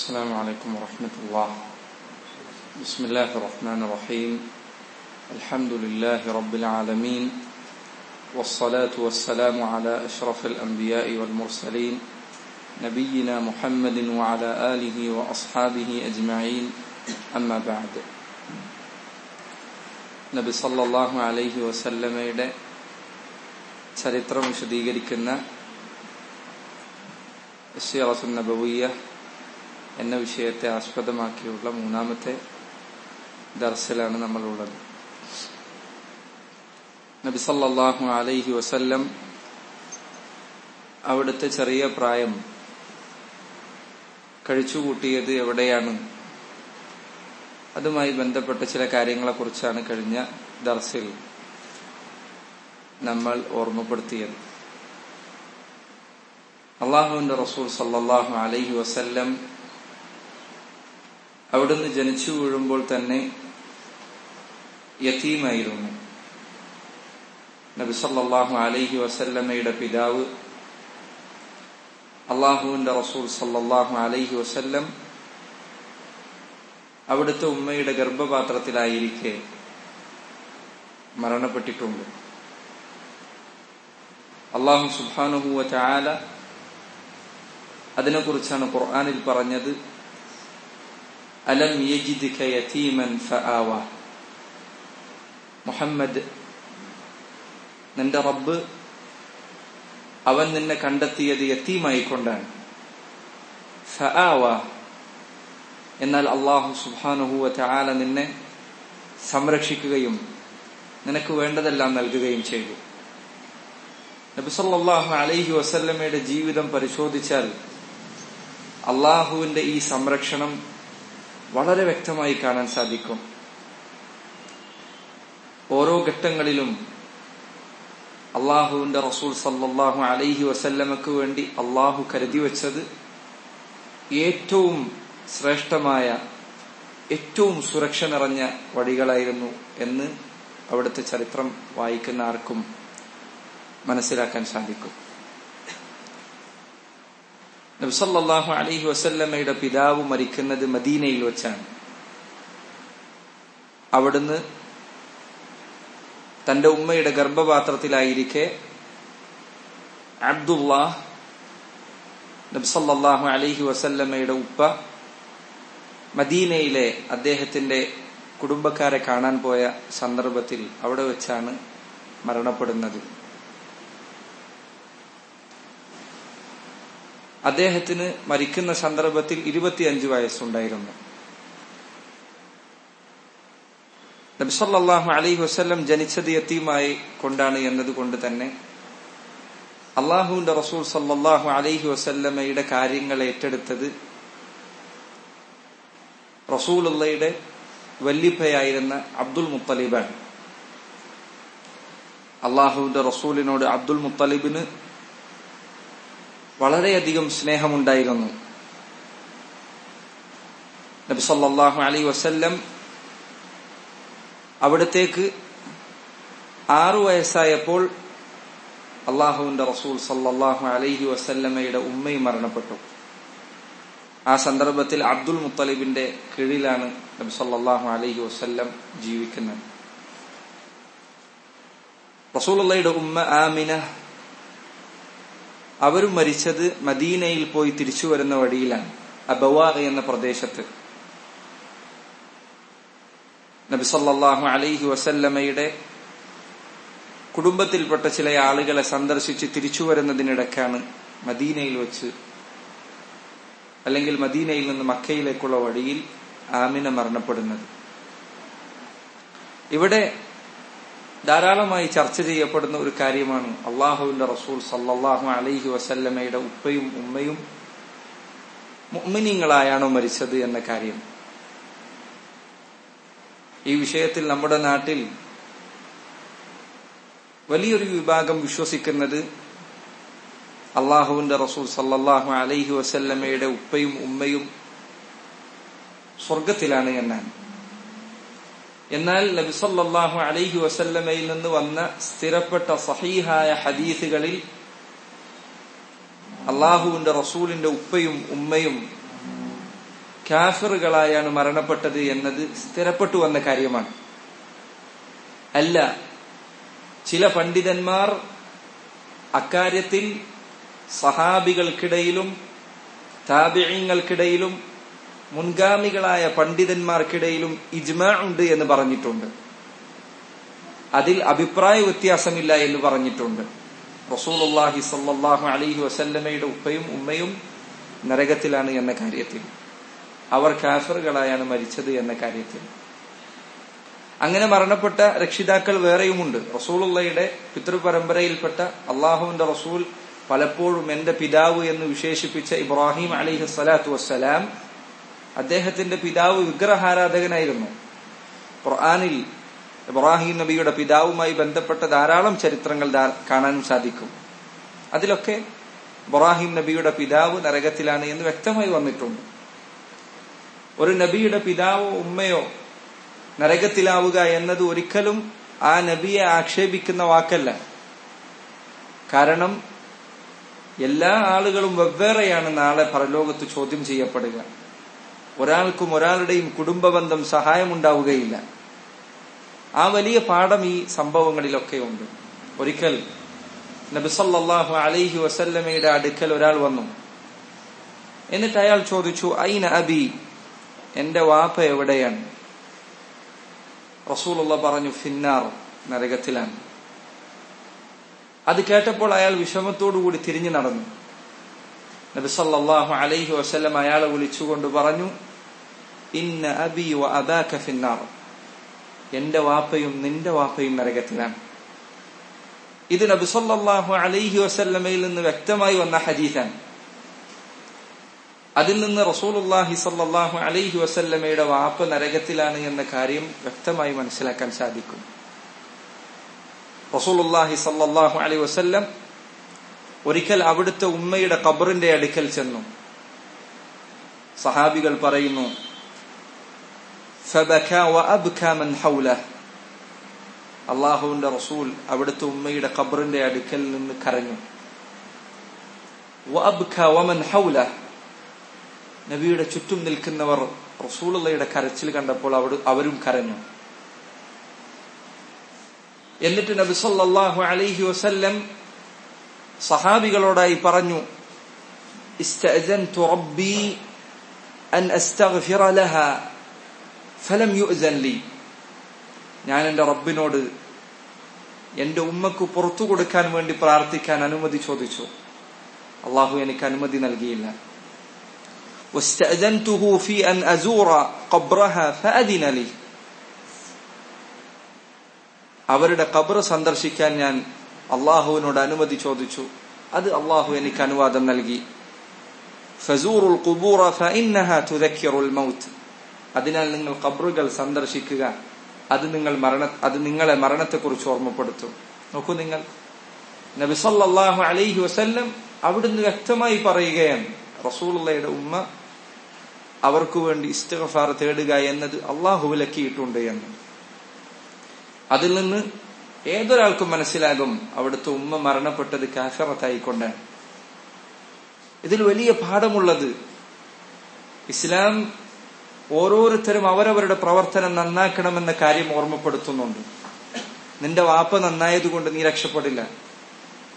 السلام عليكم ورحمة الله بسم الله الرحمن الرحيم الحمد لله رب العالمين والصلاة والسلام على أشرف الأنبياء والمرسلين نبينا محمد وعلى آله وأصحابه أجمعين أما بعد നബി സല്ലല്ലാഹു അലൈഹി വസല്ലമയുടെ ചരിത്രം വിശദീകരിക്കുന്ന സിറത്തു നബവിയ എന്ന വിഷയത്തെ ആസ്പദമാക്കിയുള്ള മൂന്നാമത്തെ ദർശലാണ് നമ്മളുള്ളത്. നബിസല്ലാഹു അലൈഹി വസല്ലം അവിടുത്തെ ചെറിയ പ്രായം കഴിച്ചുകൂട്ടിയത് എവിടെയാണ്? അതുമായി ബന്ധപ്പെട്ട ചില കാര്യങ്ങളെക്കുറിച്ചാണ് കഴിഞ്ഞ ദർസിൽ നമ്മൾ ഓർമ്മപ്പെടുത്തിയത്. അള്ളാഹുവിന്റെ റസൂൽ സല്ലാഹു അലൈഹി വസല്ലം അവിടുന്ന് ജനിച്ചു വീഴുമ്പോൾ തന്നെ യത്തീമായിരുന്നു നബിസല്ലാഹു അലൈഹി വസല്ലമ്മയുടെ പിതാവ് അള്ളാഹുവിന്റെ റസൂൽ സല്ലാഹു അലൈഹി വസല്ലം അവിടുത്തെ ഉമ്മയുടെ ഗർഭപാത്രത്തിലായിരിക്കെ മരണപ്പെട്ടിട്ടുണ്ട്. അള്ളാഹു സുബാനുഹുവ ചാല അതിനെക്കുറിച്ചാണ് ഖുർആാനിൽ പറഞ്ഞത്. അലം യജിദ്മൻ മുഹമ്മദ് നിന്റെ റബ്ബ് അവൻ നിന്നെ കണ്ടെത്തിയത് യത്തീമായിക്കൊണ്ടാണ്. ഫആവ. എന്നാൽ അള്ളാഹു സുബാനുഹുവ ചാല നിന്നെ സംരക്ഷിക്കുകയും നിനക്ക് വേണ്ടതെല്ലാം നൽകുകയും ചെയ്തു. നബിസല്ലാഹു അലൈഹി വസല്ലമയുടെ ജീവിതം പരിശോധിച്ചാൽ അള്ളാഹുവിന്റെ ഈ സംരക്ഷണം വളരെ വ്യക്തമായി കാണാൻ സാധിക്കും. ഓരോ ഘട്ടങ്ങളിലും അള്ളാഹുവിന്റെ റസൂൽ സല്ലാഹു അലൈഹി വസല്ലമക്ക് വേണ്ടി അള്ളാഹു കരുതി വച്ചത് ഏറ്റവും ശ്രേഷ്ഠമായ ഏറ്റവും സുരക്ഷ നിറഞ്ഞ വഴികളായിരുന്നു എന്ന് അവിടുത്തെ ചരിത്രം വായിക്കുന്ന ആർക്കും മനസ്സിലാക്കാൻ സാധിക്കും. നബ്സല്ലാഹു അലഹി വസല്ലമ്മയുടെ പിതാവ് മരിക്കുന്നത് മദീനയിൽ വെച്ചാണ്. അവിടുന്ന് തന്റെ ഉമ്മയുടെ ഗർഭപാത്രത്തിലായിരിക്കെ അബ്ദുല്ലാ നബ്സല്ലാഹു അലഹി വസല്ലമ്മയുടെ ഉപ്പ മദീനയിലെ അദ്ദേഹത്തിന്റെ കുടുംബക്കാരെ കാണാൻ പോയ സന്ദർഭത്തിൽ അവിടെ വെച്ചാണ് മരണപ്പെടുന്നത്. അദ്ദേഹത്തിന് മരിക്കുന്ന സന്ദർഭത്തിൽ ഇരുപത്തിയഞ്ച് വയസ്സുണ്ടായിരുന്നു. നബിസല്ലാഹു അലി വസ്ല്ലം ജനിച്ചത് യത്തീമായി കൊണ്ടാണ് എന്നതുകൊണ്ട് തന്നെ അള്ളാഹുവിന്റെ റസൂൽ സല്ലാഹു അലൈഹി വസല്ലമയുടെ കാര്യങ്ങൾ ഏറ്റെടുത്തത് റസൂലുള്ളയുടെ വല്ലിപ്പയായിരുന്ന അബ്ദുൽ മുത്തലിബാണ്. അള്ളാഹുവിന്റെ റസൂലിനോട് അബ്ദുൽ മുത്തലിബിന് വളരെയധികം സ്നേഹമുണ്ടായിരുന്നു. നബി സല്ലാഹു അലൈ വസല്ലം അവിടത്തേക്ക് ആറു വയസ്സായപ്പോൾ അള്ളാഹുവിന്റെ റസൂൽ സല്ലാഹു അലൈഹി വസല്ലമ്മയുടെ ഉമ്മയും മരണപ്പെട്ടു. ആ സന്ദർഭത്തിൽ അബ്ദുൽ മുത്തലിബിന്റെ കീഴിലാണ് നബി സല്ലാഹു അലൈഹി വസ്ല്ലം ജീവിക്കുന്നത്. റസൂൽ ഉമ്മ ആമിന അവരും മരിച്ചത് മദീനയിൽ പോയി തിരിച്ചു വരുന്ന വഴിയിലാണ്. അബവാ എന്ന പ്രദേശത്ത്. നബി സല്ലാഹു അലൈഹി വസല്ലമയുടെ കുടുംബത്തിൽപ്പെട്ട ചില ആളുകളെ സന്ദർശിച്ച് തിരിച്ചു വരുന്നതിനിടയ്ക്കാണ് മദീനയിൽ വെച്ച് അല്ലെങ്കിൽ മദീനയിൽ നിന്ന് മക്കയിലേക്കുള്ള വഴിയിൽ ആമിന മരണപ്പെടുന്നത്. ഇവിടെ ധാരാളമായി ചർച്ച ചെയ്യപ്പെടുന്ന ഒരു കാര്യമാണ് അള്ളാഹുവിന്റെ റസൂൽ സല്ലാഹു അലൈഹി വസല്ലമയുടെ ഉപ്പയും ഉമ്മയും മുമ്മിനിങ്ങളായാണോ മരിച്ചത് എന്ന കാര്യം. ഈ വിഷയത്തിൽ നമ്മുടെ നാട്ടിൽ വലിയൊരു വിഭാഗം വിശ്വസിക്കുന്നത് അള്ളാഹുവിന്റെ റസൂൽ സല്ലാഹു അലൈഹി വസല്ലമയുടെ ഉപ്പയും ഉമ്മയും സ്വർഗത്തിലാണ് എന്നാണ്. എന്നാൽ നബിസല്ലാഹു അലൈഹി വസല്ലമയിൽ നിന്ന് വന്ന സ്ഥിരപ്പെട്ട സഹീഹായ ഹദീസുകളിൽ അള്ളാഹുവിന്റെ റസൂലിന്റെ ഉപ്പയും ഉമ്മയും കാഫിറുകളായാണ് മരണപ്പെട്ടത് എന്നത് സ്ഥിരപ്പെട്ടു വന്ന കാര്യമാണ്. അല്ല ചില പണ്ഡിതന്മാർ അക്കാര്യത്തിൽ സഹാബികൾക്കിടയിലും താപിഴങ്ങൾക്കിടയിലും മുൻഗാമികളായ പണ്ഡിതന്മാർക്കിടയിലും ഇജ്മാ ഉണ്ട് എന്ന് പറഞ്ഞിട്ടുണ്ട്. അതിൽ അഭിപ്രായ വ്യത്യാസമില്ല എന്ന് പറഞ്ഞിട്ടുണ്ട്. റസൂലുള്ളാഹി സല്ലാഹു അലൈഹി വസല്ലമയുടെ ഉപ്പയും ഉമ്മയും നരകത്തിലാണ് എന്ന കാര്യത്തിൽ. അവർ കാഫറുകളായാണ് മരിച്ചത് എന്ന കാര്യത്തിൽ. അങ്ങനെ മരണപ്പെട്ട രക്ഷിതാക്കൾ വേറെയുമുണ്ട്. റസൂലുള്ളയുടെ പിതൃപരമ്പരയിൽപ്പെട്ട അള്ളാഹുവിന്റെ റസൂൽ പലപ്പോഴും എന്റെ പിതാവ് എന്ന് വിശേഷിപ്പിച്ച ഇബ്രാഹിം അലിഹി സ്വലാത്തു വസ്സലാം അദ്ദേഹത്തിന്റെ പിതാവ് വിഗ്രഹാരാധകനായിരുന്നു. ഖുർആാനിൽ ഇബ്രാഹിം നബിയുടെ പിതാവുമായി ബന്ധപ്പെട്ട ധാരാളം ചരിത്രങ്ങൾ കാണാൻ സാധിക്കും. അതിലൊക്കെ ഇബ്രാഹിം നബിയുടെ പിതാവ് നരകത്തിലാണ് എന്ന് വ്യക്തമായി വന്നിട്ടുണ്ട്. ഒരു നബിയുടെ പിതാവോ ഉമ്മയോ നരകത്തിലാവുക എന്നത് ഒരിക്കലും ആ നബിയെ ആക്ഷേപിക്കുന്ന വാക്കല്ല. കാരണം എല്ലാ ആളുകളും വെവ്വേറെയാണ് നാളെ പരലോകത്ത് ചോദ്യം ചെയ്യപ്പെടുക. ഒരാൾക്കും ഒരാളുടെയും കുടുംബബന്ധം സഹായമുണ്ടാവുകയില്ല. ആ വലിയ പാഠം ഈ സംഭവങ്ങളിലൊക്കെ ഉണ്ട്. ഒരിക്കൽ നബിസല്ലാഹു അലൈഹി വസല്ലമയുടെ അടുക്കൽ ഒരാൾ വന്നു. എന്നിട്ട് അയാൾ ചോദിച്ചു ഐന അബി? എന്റെ വാപ്പ എവിടെയാണ്? റസൂലുള്ള പറഞ്ഞു ഫിന്നാർ നരകത്തിലാണ്. അത് കേട്ടപ്പോൾ അയാൾ വിഷമത്തോടുകൂടി തിരിഞ്ഞു നടന്നു. നബിസല്ലാഹു അലൈഹി വസ്ലം അയാളെ വിളിച്ചുകൊണ്ട് പറഞ്ഞു ഇന്ന അബി വ അബാക ഫിന്നാർ. എന്റെ വാപ്പയും നിന്റെ വാപ്പയും നരകത്തിലാണ്. ഇത് നബിസല്ലാഹു അലൈഹി വസല്ലമയിൽ നിന്ന് വ്യക്തമായി വന്ന ഹദീസാണ്. അതിൽ നിന്ന് റസൂലുല്ലാഹി സല്ലാഹു അലൈഹി വസല്ലമയുടെ വാപ്പ നരകത്തിലാണ് എന്ന കാര്യം വ്യക്തമായി മനസ്സിലാക്കാൻ സാധിക്കും. റസൂലുല്ലാഹി സല്ലാഹു അലൈഹി വസല്ലം ഒരിക്കൽ അവിടുത്തെ ഉമ്മയുടെ കബറിന്റെ അടുക്കൽ ചെന്നു. സഹാബികൾ പറയുന്നു അള്ളാഹുവിന്റെ റസൂൽ അവിടുത്തെ ഉമ്മയുടെ ഖബറിന്റെ അടുക്കൽ നിന്ന് കരഞ്ഞു. നബിയുടെ ചുറ്റും നിൽക്കുന്നവർ റസൂലുള്ളയുടെ കരച്ചിൽ കണ്ടപ്പോൾ അവരും കരഞ്ഞു. എന്നിട്ട് നബി സല്ലല്ലാഹു അലൈഹി വസല്ലം സഹാബികളോടായി പറഞ്ഞു ഇസ്തഅജൻതു റബ്ബി അൻ അസ്തഗ്ഫിറ ലഹ ഫലം യുഅ്സൻ ലി ഞാൻ എൻ്റെ റബ്ബിനോട് എൻ്റെ ഉമ്മക്ക് പുറത്തു കൊടുക്കാൻ വേണ്ടി പ്രാർത്ഥിക്കാൻ അനുമതി ചോദിച്ചു അള്ളാഹു എനിക്ക് അനുമതി നൽകിയില്ല واستأذنته في أن أزور قبرها فأذن لي അവരുടെ ഖബർ സന്ദർശിക്കാൻ ഞാൻ അള്ളാഹുവിനോട് അനുമതി ചോദിച്ചു. അത് അള്ളാഹു എനിക്ക് അനുവാദം നൽകി. ഫസൂറുൽ മൗത്ത്. അതിനാൽ നിങ്ങൾ കബറുകൾ സന്ദർശിക്കുക. അത് നിങ്ങൾ മരണ അത് നിങ്ങളെ മരണത്തെക്കുറിച്ച് ഓർമ്മപ്പെടുത്തും. നോക്കൂ നിങ്ങൾ. നബിസല്ലാഹു അലൈഹി വസല്ലം അവിടുന്ന് വ്യക്തമായി പറയുകയാണ് റസൂലുള്ളയുടെ ഉമ്മ അവർക്കു വേണ്ടി ഇസ്തിഗ്ഫാർ തേടുക എന്നത് അള്ളാഹു വിലക്കിയിട്ടുണ്ട് എന്ന്. അതിൽ നിന്ന് ഏതൊരാൾക്കും മനസ്സിലാകും അവിടുത്തെ ഉമ്മ മരണപ്പെട്ടത് കാഫറത്തായിക്കൊണ്ടാണ് ഇതിൽ വലിയ പാഠമുള്ളത് ഇസ്ലാം ഓരോരുത്തരും അവരവരുടെ പ്രവർത്തനം നന്നാക്കണമെന്ന കാര്യം ഓർമ്മപ്പെടുത്തുന്നുണ്ട്. നിന്റെ വാപ്പ നന്നായതുകൊണ്ട് നീ രക്ഷപ്പെടില്ല.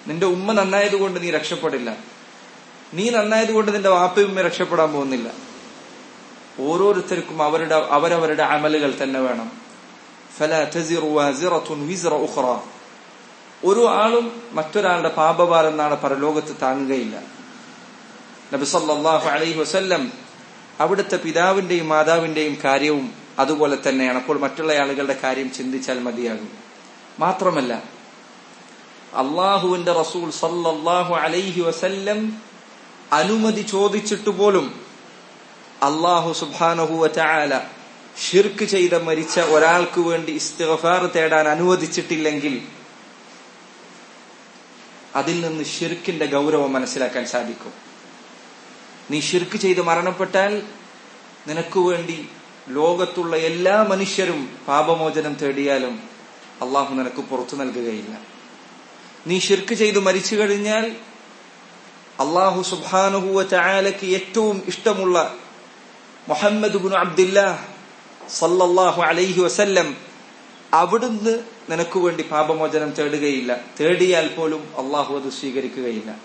നിന്റെ ഉമ്മ നന്നായതുകൊണ്ട് നീ രക്ഷപ്പെടില്ല. നീ നന്നായതുകൊണ്ട് നിന്റെ വാപ്പയും ഉമ്മ രക്ഷപ്പെടാൻ പോകുന്നില്ല. ഓരോരുത്തർക്കും അവരുടെ അവരവരുടെ അമലുകൾ തന്നെ വേണം. ഒരു ആളും മറ്റൊരാളുടെ പാപഭാരം പരലോകത്ത് താങ്ങുകയില്ല. നബി സല്ലല്ലാഹു അലൈഹി വസല്ലം അവിടുത്തെ പിതാവിന്റെയും മാതാവിന്റെയും കാര്യവും അതുപോലെ തന്നെയാണ്. അപ്പോൾ മറ്റുള്ള ആളുകളുടെ കാര്യം ചിന്തിച്ചാൽ മതിയാകും. മാത്രമല്ല അള്ളാഹുവിന്റെ റസൂൽ സല്ലല്ലാഹു അലൈഹി വസല്ലം അനുമതി ചോദിച്ചിട്ട് പോലും അള്ളാഹു സുബാനഹുവ ചായാല ഷിർക്ക് ചെയ്ത മരിച്ച ഒരാൾക്ക് വേണ്ടി ഇസ്തിഗഫാർ തേടാൻ അനുവദിച്ചിട്ടില്ലെങ്കിൽ അതിൽ നിന്ന് ഷിർക്കിന്റെ ഗൗരവം മനസ്സിലാക്കാൻ സാധിക്കും. നീ ഷിർക്ക് ചെയ്ത് മരണപ്പെട്ടാൽ നിനക്ക് വേണ്ടി ലോകത്തുള്ള എല്ലാ മനുഷ്യരും പാപമോചനം തേടിയാലും അള്ളാഹു നിനക്ക് പുറത്തു നൽകുകയില്ല. നീ ഷിർക്ക് ചെയ്ത് മരിച്ചു കഴിഞ്ഞാൽ അള്ളാഹു സുബാനുഹുവ ചായാലയ്ക്ക് ഏറ്റവും ഇഷ്ടമുള്ള മുഹമ്മദ് ബുൻ അബ്ദില്ലാ സല്ലല്ലാഹു അലൈഹി വസല്ലം അവിടുന്ന് നിനക്ക് വേണ്ടി പാപമോചനം തേടുകയില്ല. തേടിയാൽ പോലും അള്ളാഹു അത് സ്വീകരിക്കുകയില്ല.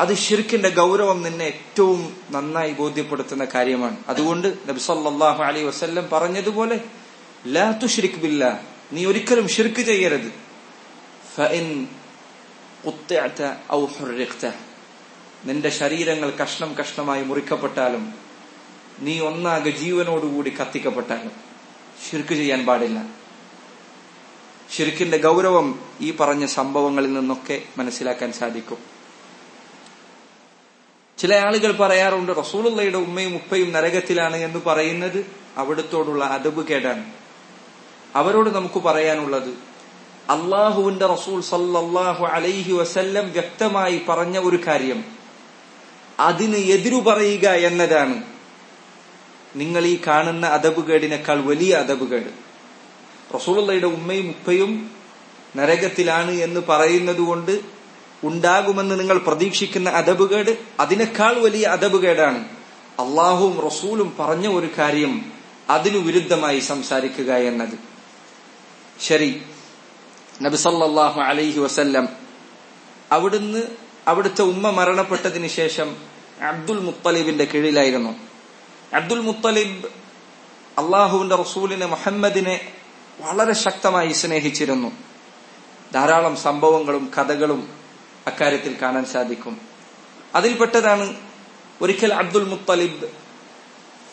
അത് ഷിർക്കിന്റെ ഗൗരവം നിന്നെ ഏറ്റവും നന്നായി ബോധ്യപ്പെടുത്തുന്ന കാര്യമാണ്. അതുകൊണ്ട് നബിസല്ലാഹു അലൈഹി വസല്ലം പറഞ്ഞതുപോലെ ലാ തുശ്രിക് ബില്ല നീ ഒരിക്കലും ഷിർക്ക് ചെയ്യരുത്. നിന്റെ ശരീരങ്ങൾ കഷ്ണം കഷ്ണമായി മുറിക്കപ്പെട്ടാലും നീ ഒന്നാകെ ജീവനോടുകൂടി കത്തിക്കപ്പെട്ടാലും ശിർക്ക് ചെയ്യാൻ പാടില്ല. ശിർക്കിന്റെ ഗൗരവം ഈ പറഞ്ഞ സംഭവങ്ങളിൽ നിന്നൊക്കെ മനസ്സിലാക്കാൻ സാധിക്കും. ചില ആളുകൾ പറയാറുണ്ട് റസൂളുള്ളയുടെ ഉമ്മയും ഉപ്പയും നരകത്തിലാണ് എന്ന് പറയുന്നത് അവിടത്തോടുള്ള അതബ് കേടാണ്. അവരോട് നമുക്ക് പറയാനുള്ളത് അള്ളാഹുവിന്റെ റസൂൽ സല്ലാഹു അലൈഹി വസല്ലം വ്യക്തമായി പറഞ്ഞ ഒരു കാര്യം അതിന് എതിരു പറയുക എന്നതാണ്. നിങ്ങൾ ഈ കാണുന്ന അതബുകേടിനേക്കാൾ വലിയ അതബുകേട് റസൂലുള്ളയുടെ ഉമ്മയും ഉപ്പയും നരകത്തിലാണ് എന്ന് പറയുന്നത് കൊണ്ട് ഉണ്ടാകുമെന്ന് നിങ്ങൾ പ്രതീക്ഷിക്കുന്ന അതബുകേട് അതിനേക്കാൾ വലിയ അതബുകേടാണ് അള്ളാഹുവും റസൂലും പറഞ്ഞ ഒരു കാര്യം അതിനു വിരുദ്ധമായി സംസാരിക്കുക എന്നത്. ശരി. നബിസല്ലാഹു അലൈഹി വസല്ലം അവിടുന്ന് അവിടുത്തെ ഉമ്മ മരണപ്പെട്ടതിന് ശേഷം അബ്ദുൽ മുത്തലിബിന്റെ കീഴിലായിരുന്നു. അബ്ദുൽ മുത്തലിബ് അള്ളാഹുവിന്റെ റസൂലിനെ മുഹമ്മദിനെ വളരെ ശക്തമായി സ്നേഹിച്ചിരുന്നു. ധാരാളം സംഭവങ്ങളും കഥകളും അക്കാര്യത്തിൽ കാണാൻ സാധിക്കും. അതിൽപ്പെട്ടതാണ് ഒരിക്കൽ അബ്ദുൽ മുത്തലിബ്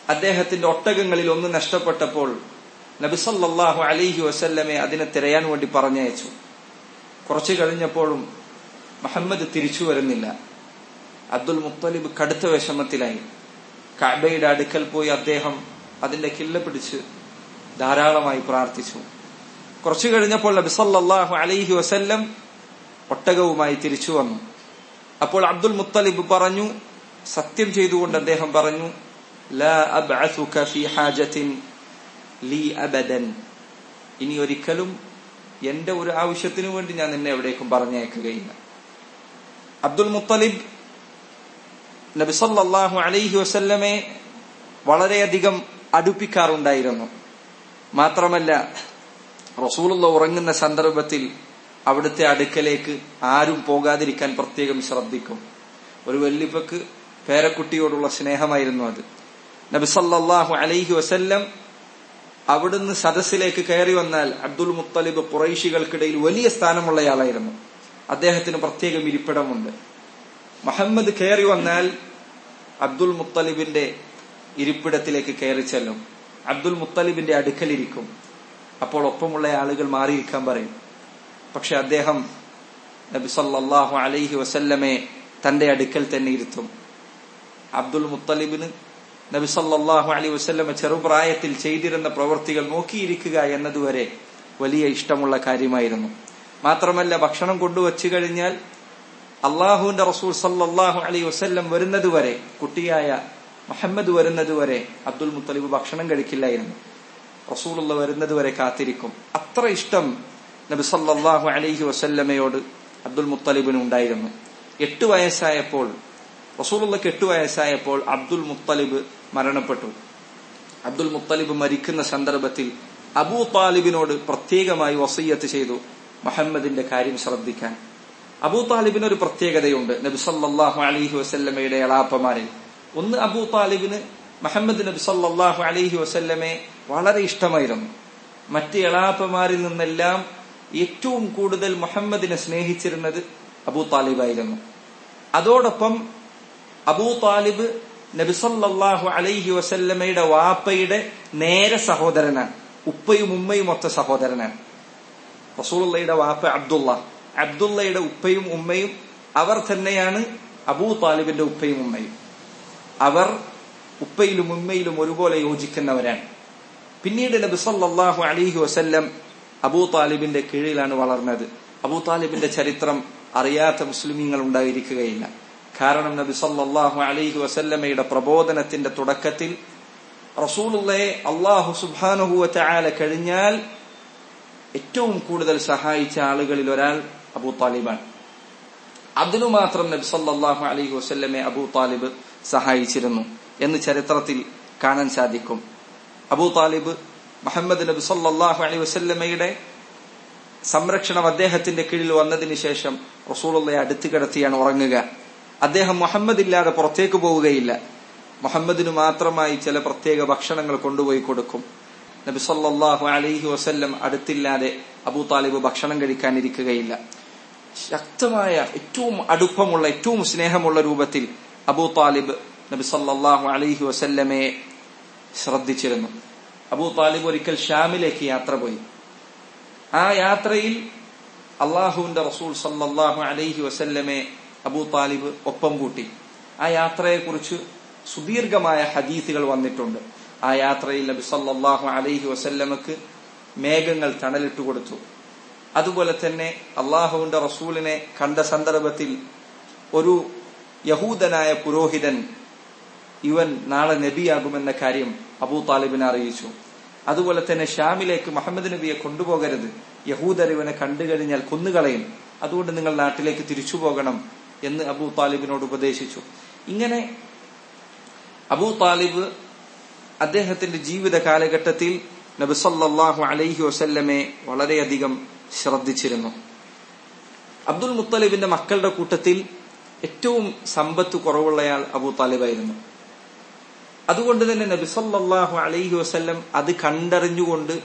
അദ്ദേഹത്തിന്റെ ഒട്ടകങ്ങളിൽ ഒന്ന് നഷ്ടപ്പെട്ടപ്പോൾ നബിസല്ലാഹു അലിഹി വസല്ലമെ അതിനെ തിരയാൻ വേണ്ടി പറഞ്ഞയച്ചു. കുറച്ചു കഴിഞ്ഞപ്പോഴും മുഹമ്മദ് തിരിച്ചു വരുന്നില്ല. അബ്ദുൽ മുത്തലിബ് കടുത്ത വിഷമത്തിലായി. കഅബയുടെ അടുക്കൽ പോയി അദ്ദേഹം അതിന്റെ കില്ല പിടിച്ച് ധാരാളമായി പ്രാർത്ഥിച്ചു. കുറച്ചു കഴിഞ്ഞപ്പോൾ നബിസല്ലാഹു അലൈഹി വസല്ലം ഒട്ടകവുമായി തിരിച്ചു വന്നു. അപ്പോൾ അബ്ദുൽ മുത്തലിബ് പറഞ്ഞു സത്യം ചെയ്തുകൊണ്ട് അദ്ദേഹം പറഞ്ഞു അബദൻ. ഇനി ഒരിക്കലും എന്റെ ഒരു ആവശ്യത്തിനു വേണ്ടി ഞാൻ നിന്നെ എവിടേക്കും പറഞ്ഞയക്കുകയില്ല. അബ്ദുൽ മുത്തലിബ് നബി സല്ലല്ലാഹു അലൈഹി വസല്ലമെ വളരെയധികം അടുപ്പിക്കാറുണ്ടായിരുന്നു. മാത്രമല്ല റസൂലുള്ള ഉറങ്ങുന്ന സന്ദർഭത്തിൽ അവിടുത്തെ അടുക്കലേക്ക് ആരും പോകാതിരിക്കാൻ പ്രത്യേകം ശ്രദ്ധിക്കും. ഒരു വെല്ലുപ്പക്ക് പേരക്കുട്ടിയോടുള്ള സ്നേഹമായിരുന്നു അത്. നബി സല്ലല്ലാഹു അലൈഹി വസല്ലം അവിടുന്ന് സദസ്സിലേക്ക് കയറി വന്നാൽ അബ്ദുൽ മുത്തലിബ് കുറൈശികൾക്കിടയിൽ വലിയ സ്ഥാനമുള്ളയാളായിരുന്നു അദ്ദേഹത്തിന് പ്രത്യേകം ഇരിപ്പിടമുണ്ട്. മുഹമ്മദ് കയറി വന്നാൽ അബ്ദുൽ മുത്തലിബിന്റെ ഇരിപ്പിടത്തിലേക്ക് കയറി ചെല്ലും. അബ്ദുൽ മുത്തലിബിന്റെ അടുക്കലിരിക്കും. അപ്പോൾ ഒപ്പമുള്ള ആളുകൾ മാറിയിരിക്കാൻ പറയും. പക്ഷെ അദ്ദേഹം നബി സല്ലാഹു അലൈഹി വസല്ലമെ തന്റെ അടുക്കൽ തന്നെ ഇരുത്തും. അബ്ദുൽ മുത്തലിബിന് നബി സല്ലാഹു അലൈഹി വസല്ലമ ചെറുപ്രായത്തിൽ ചെയ്തിരുന്ന പ്രവൃത്തികൾ നോക്കിയിരിക്കുക എന്നതുവരെ വലിയ ഇഷ്ടമുള്ള കാര്യമായിരുന്നു. മാത്രമല്ല ഭക്ഷണം കൊണ്ടുവച്ചു കഴിഞ്ഞാൽ അള്ളാഹുവിന്റെ റസൂൽ സല്ലാഹു അലൈഹി വസ്ല്ലം വരുന്നത് വരെ കുട്ടിയായ മുഹമ്മദ് വരുന്നത് വരെ അബ്ദുൽ മുത്തലിബ് ഭക്ഷണം കഴിക്കില്ലായിരുന്നു. റസൂലുള്ള വരുന്നത് വരെ കാത്തിരിക്കും. അത്ര ഇഷ്ടം നബി സല്ലാഹു അലൈഹി വസല്ലമയോട് അബ്ദുൽ മുത്തലിബിന് ഉണ്ടായിരുന്നു. എട്ട് വയസ്സായപ്പോൾ റസൂലുള്ളക്ക് എട്ട് വയസ്സായപ്പോൾ അബ്ദുൽ മുത്തലിബ് മരണപ്പെട്ടു. അബ്ദുൽ മുത്തലിബ് മരിക്കുന്ന സന്ദർഭത്തിൽ അബൂ താലിബിനോട് പ്രത്യേകമായി വസയ്യത്ത് ചെയ്തു മുഹമ്മദിന്റെ കാര്യം ശ്രദ്ധിക്കാൻ. അബൂ താലിബിന് ഒരു പ്രത്യേകതയുണ്ട്. നബി സല്ലാഹു അലഹി വസല്ലമയുടെ എളാപ്പമാരിൽ. ഒന്ന് അബൂ താലിബിന് മുഹമ്മദ് നബി സല്ലാഹു അലഹി വസല്ലമെ വളരെ ഇഷ്ടമായിരുന്നു. മറ്റ് എളാപ്പമാരിൽ നിന്നെല്ലാം ഏറ്റവും കൂടുതൽ മുഹമ്മദിനെ സ്നേഹിച്ചിരുന്നത് അബൂ താലിബായിരുന്നു. അതോടൊപ്പം അബൂ താലിബ് നബിസല്ലാഹു അലൈഹി വസല്ലമയുടെ വാപ്പയുടെ നേരെ സഹോദരനാണ്. ഉപ്പയും ഉമ്മയും ഒത്ത സഹോദരനാണ്. റസൂൾ വാപ്പ അബ്ദുള്ള. അബ്ദുള്ളയുടെ ഉപ്പയും ഉമ്മയും അവർ തന്നെയാണ് അബൂ താലിബിന്റെ ഉപ്പയും ഉമ്മയും. അവർ ഉപ്പയിലും ഉമ്മയിലും ഒരുപോലെ യോജിക്കുന്നവരാണ്. പിന്നീട് നബി സല്ലല്ലാഹു അലൈഹി വസല്ലം അബൂ താലിബിന്റെ കീഴിലാണ് വളർന്നത്. അബൂ താലിബിന്റെ ചരിത്രം അറിയാത്ത മുസ്ലിമീങ്ങൾ ഉണ്ടായിരിക്കുകയില്ല. കാരണം നബി സല്ലല്ലാഹു അലൈഹി വസല്ലമയുടെ പ്രബോധനത്തിന്റെ തുടക്കത്തിൽ റസൂലുള്ളയെ അള്ളാഹു സുബ്ഹാനഹു വതആല കഴിഞ്ഞാൽ ഏറ്റവും കൂടുതൽ സഹായിച്ച ആളുകളിൽ ഒരാൾ അബൂ താലിബാണ് അതിനു മാത്രം നബ്സല്ലാഹു അലൈഹി അബു അബൂ താലിബ് സഹായിച്ചിരുന്നു എന്ന് ചരിത്രത്തിൽ കാണാൻ സാധിക്കും. അബൂ താലിബ് മുഹമ്മദ് നബി സല്ലാഹു വസ്ല്ലമയുടെ വസല്ലമയുടെ സംരക്ഷണം അദ്ദേഹത്തിന്റെ കീഴിൽ വന്നതിന് ശേഷം റസൂളയെ അടുത്തു കിടത്തിയാണ് ഉറങ്ങുക. അദ്ദേഹം മുഹമ്മദ് ഇല്ലാതെ പുറത്തേക്ക് പോവുകയില്ല. മുഹമ്മദിന് മാത്രമായി ചില പ്രത്യേക ഭക്ഷണങ്ങൾ കൊണ്ടുപോയി കൊടുക്കും. നബി സല്ലാഹു അലൈഹി വസല്ലം അടുത്തില്ലാതെ അബൂ താലിബ് ഭക്ഷണം കഴിക്കാനിരിക്കുകയില്ല. ശക്തമായ ഏറ്റവും അടുപ്പമുള്ള ഏറ്റവും സ്നേഹമുള്ള രൂപത്തിൽ അബൂ താലിബ് നബി സല്ലാഹു അലഹി വസല്ലമയെ ശ്രദ്ധിച്ചിരുന്നു. അബൂ താലിബ് ഒരിക്കൽ ഷാമിലേക്ക് യാത്ര പോയി. ആ യാത്രയിൽ അള്ളാഹുവിന്റെ റസൂൽ സല്ലാഹു അലൈഹി വസല്ലമെ അബൂ താലിബ് ഒപ്പം കൂട്ടി. ആ യാത്രയെക്കുറിച്ച് സുദീർഘമായ ഹദീസുകൾ വന്നിട്ടുണ്ട്. ആ യാത്രയിൽ നബി സല്ലാഹു അലൈഹി വസല്ലമക്ക് മേഘങ്ങൾ തണലിട്ട് കൊടുത്തു അതുപോലെ തന്നെ അള്ളാഹുവിന്റെ റസൂലിനെ കണ്ട സന്ദർഭത്തിൽ ഒരു യഹൂദനായ പുരോഹിതൻ ഇവൻ നാളെ നബിയാകുമെന്ന കാര്യം അബൂ താലിബിനെ അറിയിച്ചു. അതുപോലെ തന്നെ ഷാമിലേക്ക് മുഹമ്മദ് നബിയെ കൊണ്ടുപോകരുത്. യഹൂദർ ഇവനെ കണ്ടു കഴിഞ്ഞാൽ കൊന്നുകളയും. അതുകൊണ്ട് നിങ്ങൾ നാട്ടിലേക്ക് തിരിച്ചു പോകണം എന്ന് അബൂ താലിബിനോട് ഉപദേശിച്ചു. ഇങ്ങനെ അബൂ താലിബ് അദ്ദേഹത്തിന്റെ ജീവിത കാലഘട്ടത്തിൽ നബിസല്ലാഹു അലൈഹി വസല്ലമെ വളരെയധികം ശ്രദ്ധിച്ചിരുന്നു. അബ്ദുൽ മുത്തലിബിന്റെ മക്കളുടെ കൂട്ടത്തിൽ ഏറ്റവും സമ്പത്ത് കുറവുള്ളയാൾ അബൂ താലിബായിരുന്നു. അതുകൊണ്ട് തന്നെ നബിസല്ലാഹു അലൈഹി വസ്ല്ലം അത് കണ്ടറിഞ്ഞുകൊണ്ട്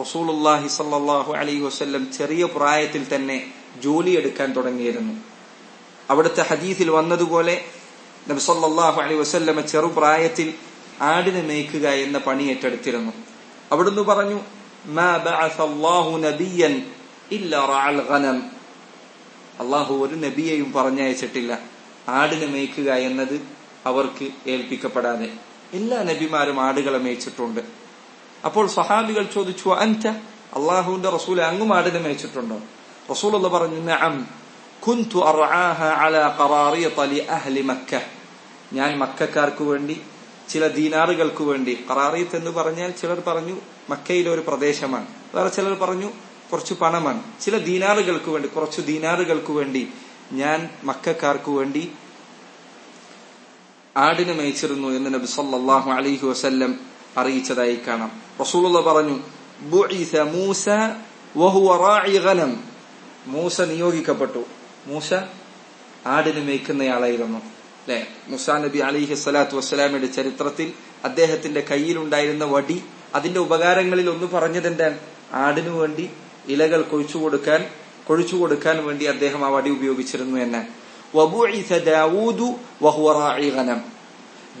റസൂലുല്ലാഹി സല്ലാഹു അലൈഹി വസ്ല്ലം ചെറിയ പ്രായത്തിൽ തന്നെ ജോലിയെടുക്കാൻ തുടങ്ങിയിരുന്നു. അവിടുത്തെ ഹദീസിൽ വന്നതുപോലെ നബി സല്ലാഹു അലൈഹി വസ്ല്ലമ ചെറുപ്രായത്തിൽ ആടിനെ മേയ്ക്കുക എന്ന പണി ഏറ്റെടുത്തിരുന്നു. അവിടുന്ന് പറഞ്ഞു അള്ളാഹു ഒരു നബിയെയും പറഞ്ഞയച്ചിട്ടില്ല. ആടിനെ മേയ്ക്കുക എന്നത് അവർക്ക് ഏൽപ്പിക്കപ്പെടാതെ. എല്ലാ നബിമാരും ആടുകളെ മേയിച്ചിട്ടുണ്ട്. അപ്പോൾ സഹാബികൾ ചോദിച്ചു അന്റ അള്ളാഹുവിന്റെ റസൂൽ അങ്ങും ആടിനെ മേയിച്ചിട്ടുണ്ടോ? റസൂൽ പറഞ്ഞു നഅം. കുന്തു മക്ക. ഞാൻ മക്കാർക്ക് വേണ്ടി ചില ദീനാറുകൾക്ക് വേണ്ടി കറാറിയത്ത് എന്ന് പറഞ്ഞാൽ ചിലർ പറഞ്ഞു മക്കയിലെ ഒരു പ്രദേശമാണ്. വേറെ ചിലർ പറഞ്ഞു കുറച്ച് പണമാണ്. ചില ദീനാറുകൾക്ക് വേണ്ടി കുറച്ച് ദീനാറുകൾക്ക് വേണ്ടി ഞാൻ മക്കാർക്ക് വേണ്ടി ആടിനെ മേയിച്ചിരുന്നു എന്ന് നബി സല്ലാഹു അലൈഹി വസ്ല്ലം അറിയിച്ചതായി കാണാം. റസൂലുള്ള പറഞ്ഞു മൂസ മൂസ നിയോഗിക്കപ്പെട്ടു. മൂസ ആടിനെ മേയ്ക്കുന്നയാളായിരുന്നു. അല്ലെ മുസാ നബി അലിഹി സ്വലാത്തു വസ്സലാമിയുടെ ചരിത്രത്തിൽ അദ്ദേഹത്തിന്റെ കയ്യിലുണ്ടായിരുന്ന വടി അതിന്റെ ഉപകാരങ്ങളിൽ ഒന്ന് പറഞ്ഞത് ആടിനു വേണ്ടി ഇലകൾ കൊഴിച്ചു കൊടുക്കാൻ കൊഴിച്ചു കൊടുക്കാൻ വേണ്ടി അദ്ദേഹം ആ വടി ഉപയോഗിച്ചിരുന്നു എന്ന്.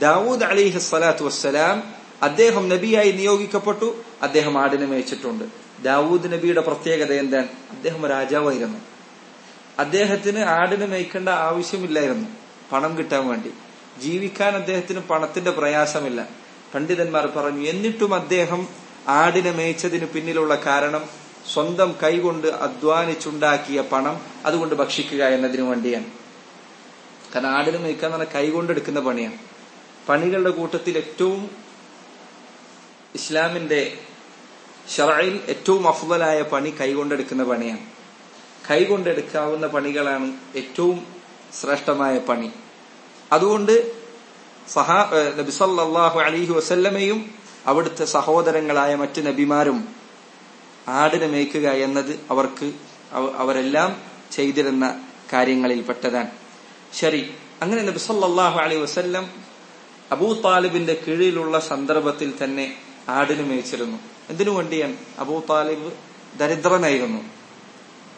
ദാവൂദ് വസ്സലാം അദ്ദേഹം നബിയായി നിയോഗിക്കപ്പെട്ടു അദ്ദേഹം ആടിനെ മേയിച്ചിട്ടുണ്ട്. ദാവൂദ് നബിയുടെ പ്രത്യേകത എന്താണ്? അദ്ദേഹം രാജാവായിരുന്നു. അദ്ദേഹത്തിന് ആടിനെ മേയ്ക്കേണ്ട ആവശ്യമില്ലായിരുന്നു പണം കിട്ടാൻ വേണ്ടി. ജീവിക്കാൻ അദ്ദേഹത്തിന് പണത്തിന്റെ പ്രയാസമില്ല. പണ്ഡിതന്മാർ പറഞ്ഞു എന്നിട്ടും അദ്ദേഹം ആടിനെ മേയിച്ചതിന് പിന്നിലുള്ള കാരണം സ്വന്തം കൈകൊണ്ട് അധ്വാനിച്ചുണ്ടാക്കിയ പണം അതുകൊണ്ട് ഭക്ഷിക്കുക എന്നതിനു വേണ്ടിയാണ്. കാരണം ആടിന് മേയ്ക്കുക എന്ന് പറഞ്ഞാൽ കൈകൊണ്ട് എടുക്കുന്ന പണിയാണ്. പണികളുടെ കൂട്ടത്തിൽ ഏറ്റവും ഇസ്ലാമിന്റെ ഷറയിൽ ഏറ്റവും അഫ്വലായ പണി കൈകൊണ്ടെടുക്കുന്ന പണിയാണ്. കൈകൊണ്ടെടുക്കാവുന്ന പണികളാണ് ഏറ്റവും ശ്രേഷ്ഠമായ പണി. അതുകൊണ്ട് സഹാ നബിസല്ലാഹു അലിഹു വസല്ലമയും അവിടുത്തെ സഹോദരങ്ങളായ മറ്റ് നബിമാരും ആടിനെ മേയ്ക്കുക എന്നത് അവർക്ക് അവരെല്ലാം ചെയ്തിരുന്ന കാര്യങ്ങളിൽ പെട്ടതാണ് ശരി അങ്ങനെ നബി സല്ലല്ലാഹു അലൈഹി വസല്ലം അബൂ താലിബിന്റെ കീഴിലുള്ള സന്ദർഭത്തിൽ തന്നെ ആടിന് മേയിച്ചിരുന്നു. എന്തിനു വേണ്ടിയാണ് അബൂ താലിബ് ദരിദ്രനായിരുന്നു?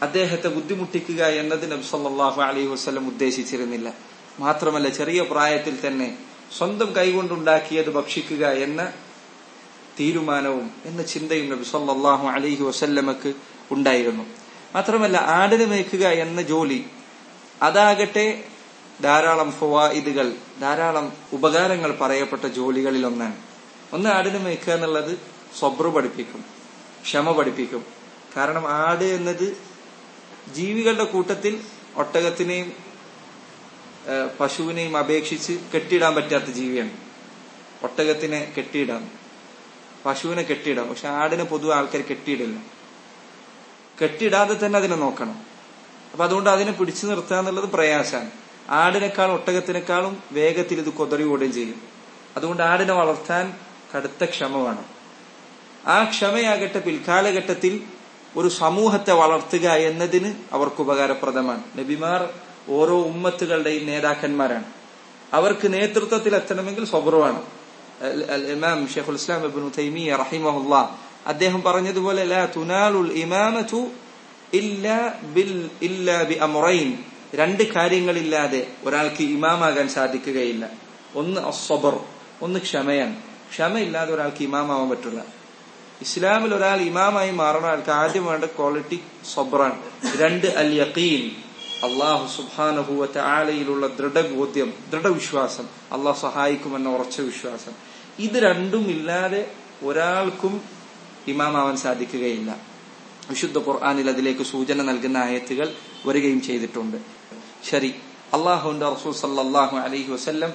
അദ്ദേഹത്തെ ബുദ്ധിമുട്ടിക്കുക എന്നത് നബി സല്ലല്ലാഹു അലൈഹി വസല്ലം ഉദ്ദേശിച്ചിരുന്നില്ല. മാത്രമല്ല ചെറിയ പ്രായത്തിൽ തന്നെ സ്വന്തം കൈകൊണ്ടുണ്ടാക്കിയത് ഭക്ഷിക്കുക എന്ന തീരുമാനവും എന്ന ചിന്തയും നബി സല്ലാഹു അലഹി വസല്ലമക്ക് ഉണ്ടായിരുന്നു. മാത്രമല്ല ആടിന് മേക്കുക എന്ന ജോലി അതാകട്ടെ ധാരാളം ഫവായിദുകൾ ധാരാളം ഉപകാരങ്ങൾ പറയപ്പെട്ട ജോലികളിൽ ഒന്നാണ് ഒന്ന് ആടിന് മേക്കുക എന്നുള്ളത് സ്വബ്രു പഠിപ്പിക്കും ക്ഷമ പഠിപ്പിക്കും. കാരണം ആട് എന്നത് ജീവികളുടെ കൂട്ടത്തിൽ ഒട്ടകത്തിനെയും പശുവിനെയും അപേക്ഷിച്ച് കെട്ടിയിടാൻ പറ്റാത്ത ജീവിയാണ്. ഒട്ടകത്തിനെ കെട്ടിയിടാം പശുവിനെ കെട്ടിയിടാം. പക്ഷെ ആടിനെ പൊതുവെ ആൾക്കാർ കെട്ടിയിടില്ല. കെട്ടിയിടാതെ തന്നെ അതിനെ നോക്കണം. അപ്പൊ അതുകൊണ്ട് അതിനെ പിടിച്ചു നിർത്തുക എന്നുള്ളത് പ്രയാസമാണ്. ആടിനേക്കാളും ഒട്ടകത്തിനേക്കാളും വേഗത്തിൽ ഇത് കൊതറി ഓടുകയും ചെയ്യും. അതുകൊണ്ട് ആടിനെ വളർത്താൻ കടുത്ത ക്ഷമ വേണം ആ ക്ഷമയാകട്ടെ പിൽക്കാലഘട്ടത്തിൽ ഒരു സമൂഹത്തെ വളർത്തുക എന്നതിന് അവർക്ക് ഉപകാരപ്രദമാണ്. നബിമാർ ഓരോ ഉമ്മത്തുകളുടെയും നേതാക്കന്മാരാണ്. അവർക്ക് നേതൃത്വത്തിൽ എത്തണമെങ്കിൽ സ്വബറുവാണ്. ഇമാം الإسلام ابن تيمية رحمه الله അദ്ദേഹം പറഞ്ഞതുപോലെ ലാ തുനാലുൽ ഇമാമതു ഇല്ലാ ബിൽ ഇല്ലാ ബി അമുറൈൻ രണ്ട് കാര്യങ്ങളില്ലാതെ ഒരാൾക്ക് ഇമാമാകാൻ സാധിക്കുകയില്ല. ഒന്ന് അസ്വബർ ഒന്ന് ക്ഷമയാണ് ക്ഷമയില്ലാതെ ഒരാൾക്ക് ഇമാമാവാൻ പറ്റില്ല. ഇസ്ലാമിൽ ഒരാൾ ഇമാമായി മാറണ ആൾക്ക് ആദ്യം വേണ്ട ക്വാളിറ്റി സബ്രാണ് രണ്ട് അൽ യഖീൻ അള്ളാഹു സുബാനഹുവറ്റ ആലയിലുള്ള ദൃഢബോധ്യം ദൃഢവിശ്വാസം. അള്ളാഹ് സഹായിക്കുമെന്ന ഉറച്ച വിശ്വാസം. ഇത് രണ്ടും ഇല്ലാതെ ഒരാൾക്കും ഇമാമാവാൻ സാധിക്കുകയില്ല. വിശുദ്ധ ഖുർആാനിൽ അതിലേക്ക് സൂചന നൽകുന്ന ആയത്തുകൾ വരികയും ചെയ്തിട്ടുണ്ട്. ശരി അള്ളാഹുന്റെ റസൂൽ സല്ലാഹു അലഹി വസ്ല്ലം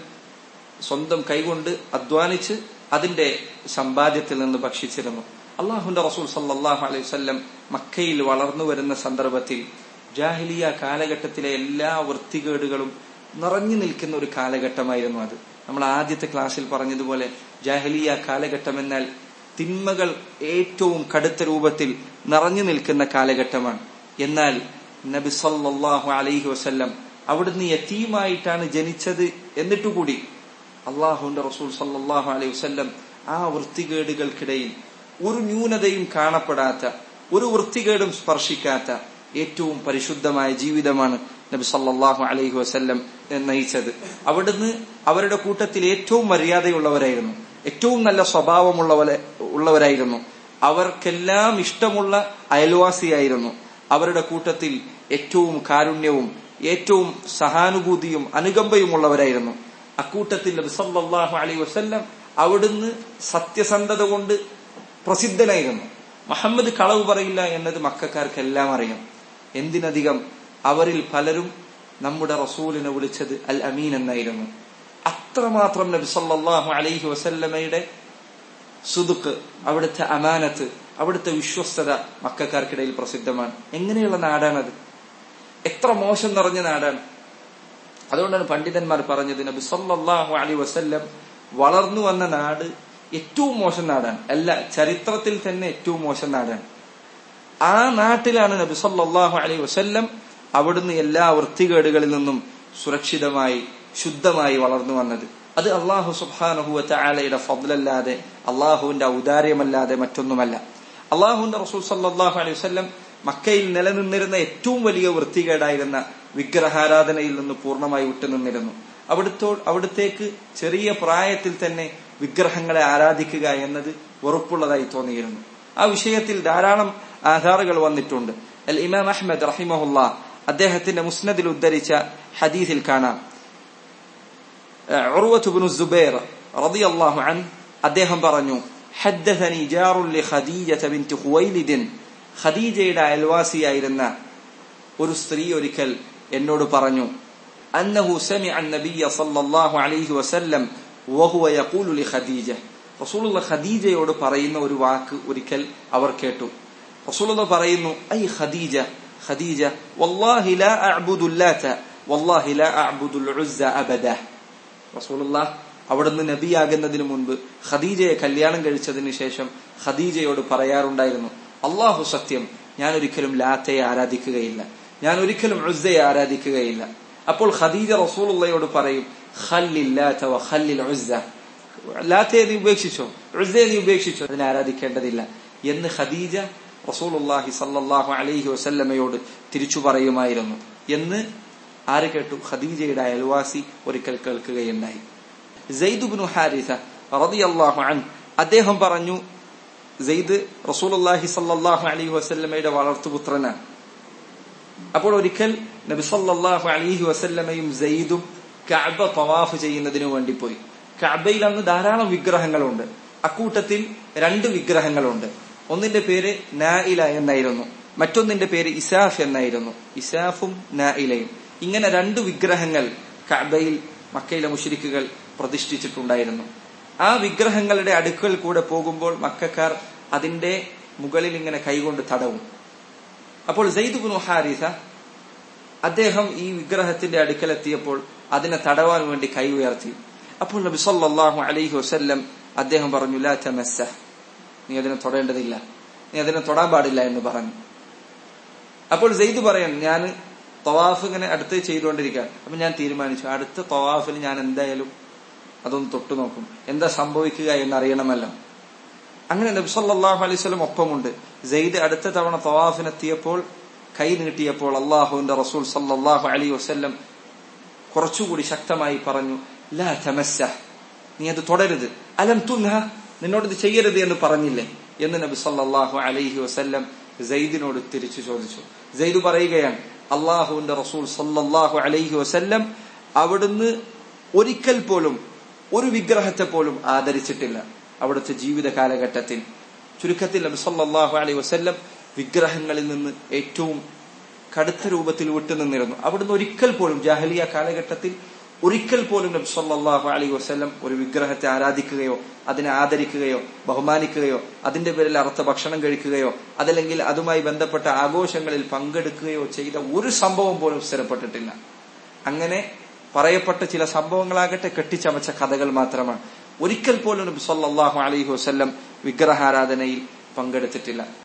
സ്വന്തം കൈകൊണ്ട് അധ്വാനിച്ച് അതിന്റെ സമ്പാദ്യത്തിൽ നിന്ന് ഭക്ഷിച്ചിരുന്നു. അള്ളാഹുന്റെ റസൂൽ സല്ലാഹു അലൈഹി വസ്ല്ലം മക്കയിൽ വളർന്നു വരുന്ന സന്ദർഭത്തിൽ ജാഹിലിയ കാലഘട്ടത്തിലെ എല്ലാ വൃത്തികേടുകളും നിറഞ്ഞു നിൽക്കുന്ന ഒരു കാലഘട്ടമായിരുന്നു അത്. നമ്മൾ ആദ്യത്തെ ക്ലാസ്സിൽ പറഞ്ഞതുപോലെ ജാഹലിയ കാലഘട്ടം എന്നാൽ തിന്മകൾ ഏറ്റവും കടുത്ത രൂപത്തിൽ നിറഞ്ഞു നിൽക്കുന്ന കാലഘട്ടമാണ്. എന്നാൽ നബി സല്ലാഹു അലൈഹി വസ്ല്ലം അവിടുന്ന് യത്തീമായിട്ടാണ് ജനിച്ചത് എന്നിട്ടുകൂടി അള്ളാഹുന്റെ റസൂൽ സല്ലാഹു അലൈഹി വസ്ല്ലം ആ വൃത്തികേടുകൾക്കിടയിൽ ഒരു ന്യൂനതയും കാണപ്പെടാത്ത ഒരു വൃത്തികേടും സ്പർശിക്കാത്ത ഏറ്റവും പരിശുദ്ധമായ ജീവിതമാണ് നബി സല്ലാഹു അലൈഹി വസ്ല്ലം നയിച്ചത് അവിടുന്ന് അവരുടെ കൂട്ടത്തിൽ ഏറ്റവും മര്യാദയുള്ളവരായിരുന്നു. ഏറ്റവും നല്ല സ്വഭാവമുള്ളവരെ ഉള്ളവരായിരുന്നു. അവർക്കെല്ലാം ഇഷ്ടമുള്ള അയൽവാസിയായിരുന്നു. അവരുടെ കൂട്ടത്തിൽ ഏറ്റവും കാരുണ്യവും ഏറ്റവും സഹാനുഭൂതിയും അനുകമ്പയും ഉള്ളവരായിരുന്നു അക്കൂട്ടത്തിൽ നബി സല്ലല്ലാഹു അലൈഹി വസല്ലം അവിടുന്ന് സത്യസന്ധത കൊണ്ട് പ്രസിദ്ധനായിരുന്നു. മുഹമ്മദ് കളവ് പറയില്ല എന്നത് മക്കാർക്കെല്ലാം അറിയാം. എന്തിനധികം അവരിൽ പലരും നമ്മുടെ റസൂലിനെ വിളിച്ചത് അൽ അമീൻ എന്നായിരുന്നു. അത്രമാത്രം നബി സല്ലാഹു അലൈഹി വസല്ലമയുടെ സുതുക്ക് അവിടുത്തെ അമാനത്ത് അവിടുത്തെ വിശ്വസ്തത മക്കാർക്കിടയിൽ പ്രസിദ്ധമാണ്. എങ്ങനെയുള്ള നാടാണത്? എത്ര മോശം നിറഞ്ഞ നാടാണ്. അതുകൊണ്ടാണ് പണ്ഡിതന്മാർ പറഞ്ഞത് നബി സല്ലാഹു അലൈഹി വസല്ലം വളർന്നു വന്ന നാട് ഏറ്റവും മോശം നാടാണ്. അല്ല ചരിത്രത്തിൽ തന്നെ ഏറ്റവും മോശം നാടാണ്. ആ നാട്ടിലാണ് നബി സല്ലാഹു അലൈഹി വസല്ലം അവിടുന്ന് എല്ലാ വൃത്തികേടുകളിൽ നിന്നും സുരക്ഷിതമായി ശുദ്ധമായി വളർന്നു വന്നത്. അത് അള്ളാഹു സുബാനഹുവറ്റ ആലയുടെ ഫضലല്ലാതെ അള്ളാഹുവിന്റെ ഔദാര്യമല്ലാതെ മറ്റൊന്നുമല്ല. അള്ളാഹുവിന്റെ റസൂൽ സല്ലാഹു അലൈഹി വസ്ലം മക്കയിൽ നിലനിന്നിരുന്ന ഏറ്റവും വലിയ വൃത്തികേടായിരുന്ന വിഗ്രഹാരാധനയിൽ നിന്ന് പൂർണമായി വിട്ടുനിന്നിരുന്നു അവിടുത്തോ അവിടത്തേക്ക് ചെറിയ പ്രായത്തിൽ തന്നെ വിഗ്രഹങ്ങളെ ആരാധിക്കുക എന്നത് വെറുപ്പുള്ളതായി തോന്നിയിരുന്നു. ആ വിഷയത്തിൽ ധാരാളം ആധാറുകൾ വന്നിട്ടുണ്ട്. അൽ ഇമാം അഹ്മദ് റഹിമഹുല്ല അദ്ദേഹത്തിന്റെ മുസ്നദിൽ ഉദ്ധരിച്ച ഹദീസിൽ കാണാം. ഉറുവത്തുബിനു സുബൈർ റതി അള്ളാഹു അൻ അദ്ദേഹം പറഞ്ഞു ഹദ്ദസനി ജാറുല്ലി ഖദീജ ബിന്റ് ഹുവൈലിദിൻ ഖദീജയുടെ അയൽവാസിയായിരുന്ന ഒരു സ്ത്രീ ഒരിക്കൽ എന്നോട് പറഞ്ഞു അന്നഹു സമിഅ നബിയ സല്ലല്ലാഹു അലൈഹി വസല്ലം വഹുവ യഖൂലു ലി ഖദീജ. റസൂലുള്ള ഖദീജയോട് പറയുന്ന ഒരു വാക്ക് ഒരിക്കൽ അവർ കേട്ടു. റസൂലുള്ള പറയുന്നു ഐ ഖദീജ. ഖദീജ വല്ലാഹി ലാ അഅ്ബുദു ല്ലാത വല്ലാഹി ലാ അഅ്ബുദു ഉസ്സ അബദ. റസൂലുള്ള അവിടുന്ന് നബിയാകുന്നതിന് മുൻപ് ഖദീജയെ കല്യാണം കഴിച്ചതിന് ശേഷം ഖദീജയോട് പറയാറുണ്ടായിരുന്നു അള്ളാഹു സത്യം ഞാൻ ഒരിക്കലും ലാത്തയെ ആരാധിക്കുകയില്ല ഞാൻ ഒരിക്കലും ഉസ്സയെ ആരാധിക്കുകയില്ല. അപ്പോൾ ഖദീജ റസൂലുള്ളയോട് പറയും ഖല്ലില്ലാത്ത ഖല്ലിൽ ഉസ്സ. ലാത്തയെ നീ ഉപേക്ഷിച്ചോ? ഉസ്സയെ നീ ഉപേക്ഷിച്ചോ? അതിനെ ആരാധിക്കേണ്ടതില്ല. എന്ന് ഖദീജ റസൂലുള്ളാഹി സല്ലാഹു അലൈഹി വസല്ലമയോട് തിരിച്ചു പറയുമായിരുന്നു. എന്ന് ആര് കേട്ടു? ഖദീജയുടെ അയൽവാസി ഒരിക്കൽ കേൾക്കുകയുണ്ടായി. സെയ്ദുബിനു ഹാരിസ റളിയല്ലാഹു അൻ അദ്ദേഹം പറഞ്ഞു സെയ്ദ് റസൂലുള്ളാഹി സല്ലാഹു അലൈഹി വസല്ലമയുടെ വളർത്തുപുത്രനാണ് അപ്പോൾ ഒരിക്കൽ നബി സല്ലാഹു അലൈഹി വസല്ലമയും സെയ്ദും കഅബ തവാഫ് ചെയ്യുന്നതിനു വേണ്ടി പോയി. കഅബയിൽ അന്ന് ധാരാളം വിഗ്രഹങ്ങളുണ്ട്. അക്കൂട്ടത്തിൽ രണ്ട് വിഗ്രഹങ്ങളുണ്ട്. ഒന്നിന്റെ പേര് നായില എന്നായിരുന്നു. മറ്റൊന്നിന്റെ പേര് ഇസാഫ് എന്നായിരുന്നു. ഇസാഫും നായിലയും ഇങ്ങനെ രണ്ട് വിഗ്രഹങ്ങൾ കഅബയിൽ മക്കയിലെ മുഷരിക്കുകൾ പ്രതിഷ്ഠിച്ചിട്ടുണ്ടായിരുന്നു. ആ വിഗ്രഹങ്ങളുടെ അടുക്കൽ കൂടെ പോകുമ്പോൾ മക്കാർ അതിന്റെ മുകളിൽ ഇങ്ങനെ കൈകൊണ്ട് തടവും. അപ്പോൾ സെയ്ദ് ഹാരിസ അദ്ദേഹം ഈ വിഗ്രഹത്തിന്റെ അടുക്കലെത്തിയപ്പോൾ അതിനെ തടവാൻ വേണ്ടി കൈ ഉയർത്തി. അപ്പോൾ നബി അലൈഹി വസല്ലം അദ്ദേഹം പറഞ്ഞു ലാ തമസ്സ നീ അതിനെ തൊടേണ്ടതില്ല. നീ അതിനെ തൊടാൻ പാടില്ല എന്ന് പറഞ്ഞു. അപ്പോൾ സെയ്ദ് പറയാൻ ഞാൻ തവാഫ് ഇങ്ങനെ അടുത്ത് ചെയ്തുകൊണ്ടിരിക്കുകയാണ്. അപ്പൊ ഞാൻ തീരുമാനിച്ചു അടുത്ത തവാഫിൽ ഞാൻ എന്തായാലും അതൊന്ന് തൊട്ടു നോക്കും. എന്താ സംഭവിക്കുക എന്ന് അറിയണമല്ലോ അങ്ങനെ നബ്സല്ലാഹു വസല്ലം ഒപ്പമുണ്ട്. സെയ്ദ് അടുത്ത തവണ തവാഫിനെത്തിയപ്പോൾ കൈ നീട്ടിയപ്പോൾ അള്ളാഹുവിന്റെ റസൂൽ സല്ലാഹു അലൈഹി വസ്ല്ലം കുറച്ചുകൂടി ശക്തമായി പറഞ്ഞു ലാ തമസ്സ നീ അത് തുടരുത്. അലം തുൻഹ? നിന്നോട് ഇത് ചെയ്യരുത് എന്ന് പറഞ്ഞില്ലേ? എന്ന് നബി സല്ലാഹു അലൈഹി വസല്ലം സെയ്ദിനോട് തിരിച്ചു ചോദിച്ചു. സെയ്ദ് പറയുകയാണ് അള്ളാഹുവിന്റെ റസൂൽ സല്ലാഹു അലൈഹി വസല്ലം അവിടുന്ന് ഒരിക്കൽ പോലും ഒരു വിഗ്രഹത്തെ പോലും ആദരിച്ചിട്ടില്ല അവിടുത്തെ ജീവിത കാലഘട്ടത്തിൽ. ചുരുക്കത്തിൽ നബി സല്ലാഹു അലൈഹി വസല്ലം വിഗ്രഹങ്ങളിൽ നിന്ന് ഏറ്റവും കടുത്ത രൂപത്തിൽ വിട്ടുനിന്നിരുന്നു. അവിടുന്ന് ഒരിക്കൽ പോലും ജാഹലിയ കാലഘട്ടത്തിൽ ഒരിക്കൽ പോലും നബി സല്ലാഹു അലൈഹി വസ്ലം ഒരു വിഗ്രഹത്തെ ആരാധിക്കുകയോ അതിനെ ആദരിക്കുകയോ ബഹുമാനിക്കുകയോ അതിന്റെ പേരിൽ അർത്ഥ ഭക്ഷണം കഴിക്കുകയോ അതല്ലെങ്കിൽ അതുമായി ബന്ധപ്പെട്ട ആഘോഷങ്ങളിൽ പങ്കെടുക്കുകയോ ചെയ്ത ഒരു സംഭവം പോലും സ്ഥിരപ്പെട്ടിട്ടില്ല. അങ്ങനെ പറയപ്പെട്ട ചില സംഭവങ്ങളാകട്ടെ കെട്ടിച്ചമച്ച കഥകൾ മാത്രമാണ്. ഒരിക്കൽ പോലും നബി സല്ലാഹു അലൈഹി വസല്ലം വിഗ്രഹാരാധനയിൽ പങ്കെടുത്തിട്ടില്ല.